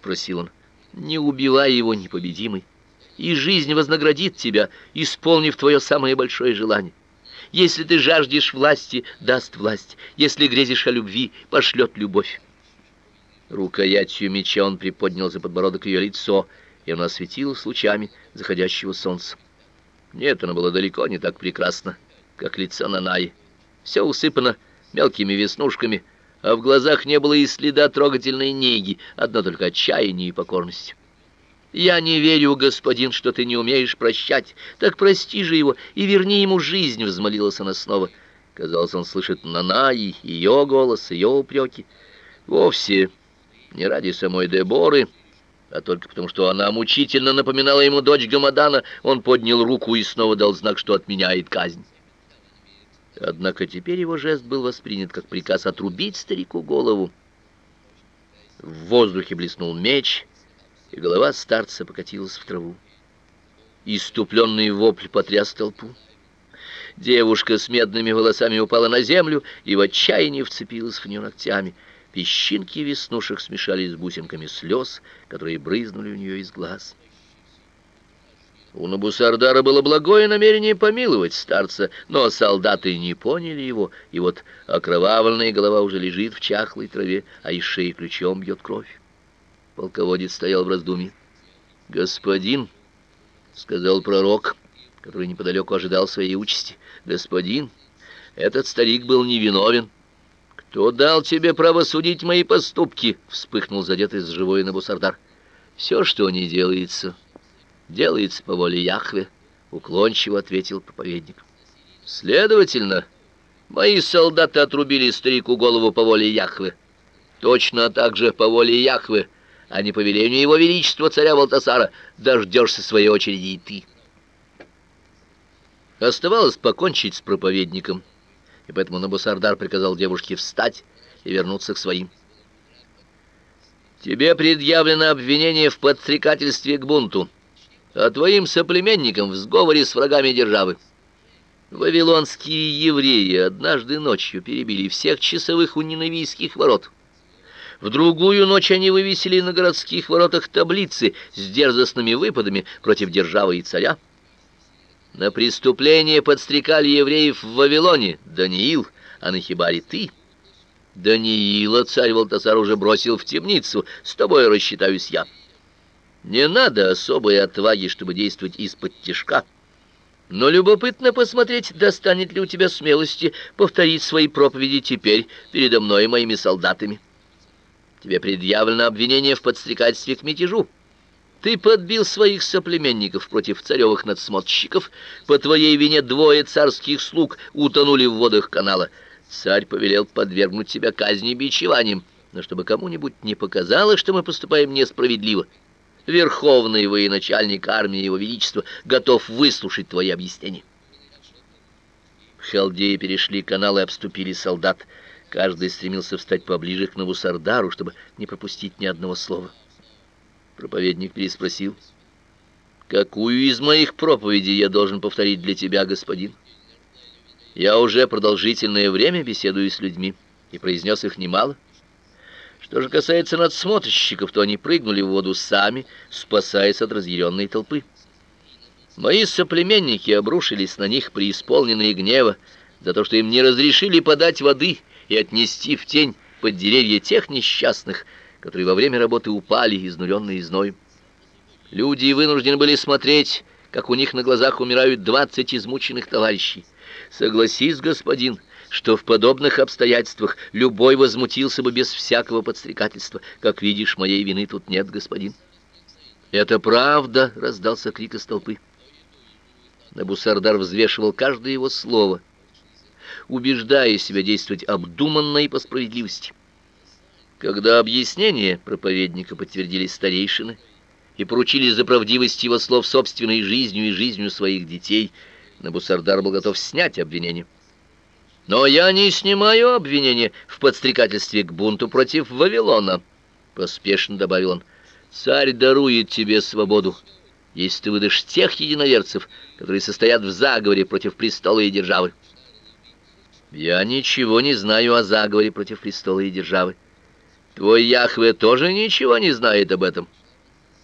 спросил он. «Не убивай его, непобедимый, и жизнь вознаградит тебя, исполнив твое самое большое желание. Если ты жаждешь власти, даст власть, если грезишь о любви, пошлет любовь». Рукоятью меча он приподнял за подбородок ее лицо, и оно осветилось лучами заходящего солнца. Нет, оно было далеко не так прекрасно, как лицо Нанаи. Все усыпано мелкими веснушками, а в глазах не было и следа трогательной неги, одно только отчаяние и покорность. «Я не верю, господин, что ты не умеешь прощать. Так прости же его и верни ему жизнь», — взмолилась она снова. Казалось, он слышит Нанаи, ее голос, ее упреки. Вовсе не ради самой Деборы, а только потому, что она мучительно напоминала ему дочь Гамадана, он поднял руку и снова дал знак, что отменяет казнь. Однако теперь его жест был воспринят как приказ отрубить старику голову. В воздухе блеснул меч, и голова старца покатилась в траву. Иступленный вопль потряс толпу. Девушка с медными волосами упала на землю и в отчаянии вцепилась в нее ногтями. Песчинки веснушек смешались с бусинками слез, которые брызнули у нее из глаз. У Набусардара было благое намерение помиловать старца, но солдаты не поняли его, и вот окровавленная голова уже лежит в чахлой траве, а из шеи ключом бьет кровь. Полководец стоял в раздумье. «Господин», — сказал пророк, который неподалеку ожидал своей участи, — «господин, этот старик был невиновен». «Кто дал тебе право судить мои поступки?» — вспыхнул задетый с живой Набусардар. «Все, что не делается...» делается по воле Яхве, уклончиво ответил проповедник. Следовательно, мои солдаты отрубили старику голову по воле Яхве. Точно так же по воле Яхве, а не по велению его величества царя Валтасара, дождешься своей очереди и ты. Оставалось покончить с проповедником, и поэтому Набусардар приказал девушке встать и вернуться к своим. «Тебе предъявлено обвинение в подстрекательстве к бунту», а твоим соплеменникам в сговоре с врагами державы. Вавилонские евреи однажды ночью перебили всех часовых у ненавийских ворот. В другую ночь они вывесили на городских воротах таблицы с дерзостными выпадами против державы и царя. На преступление подстрекали евреев в Вавилоне Даниил, а на Хибаре ты. Даниила царь Валтасар уже бросил в темницу, с тобой рассчитаюсь я. Не надо особой отваги, чтобы действовать из-под тишка. Но любопытно посмотреть, достанет ли у тебя смелости повторить свои проповеди теперь передо мной и моими солдатами. Тебе предъявлено обвинение в подстрекательстве к мятежу. Ты подбил своих соплеменников против царевых надсмотрщиков. По твоей вине двое царских слуг утонули в водах канала. Царь повелел подвергнуть тебя казни бичеванием, но чтобы кому-нибудь не показалось, что мы поступаем несправедливо верховный военачальник армии Его Величества готов выслушать твои объяснения. Халдеи перешли канал и обступили солдат. Каждый стремился встать поближе к Навусардару, чтобы не пропустить ни одного слова. Проповедник переспросил. «Какую из моих проповедей я должен повторить для тебя, господин?» «Я уже продолжительное время беседую с людьми и произнес их немало». Что же касается надсмотрщиков, то они прыгнули в воду сами, спасаясь от разъяренной толпы. Мои соплеменники обрушились на них преисполненные гнева за то, что им не разрешили подать воды и отнести в тень под деревья тех несчастных, которые во время работы упали, изнуренные зноем. Люди вынуждены были смотреть, как у них на глазах умирают двадцать измученных товарищей. Согласись, господин, — что в подобных обстоятельствах любой возмутился бы без всякого подстрекательства. Как видишь, моей вины тут нет, господин. Это правда, раздался крик из толпы. Набусардар взвешивал каждое его слово, убеждая себя действовать обдуманно и по справедливости. Когда объяснения проповедника подтвердили старейшины и поручили за правдивость его слов собственной жизнью и жизнью своих детей, Набусардар был готов снять обвинение. Но я не снимаю обвинения в подстрекательстве к бунту против Вавилона, поспешно добавил он. Царь дарует тебе свободу, если ты выдашь тех единоверцев, которые состоят в заговоре против престола и державы. Я ничего не знаю о заговоре против престола и державы. Твой Яхве тоже ничего не знает об этом.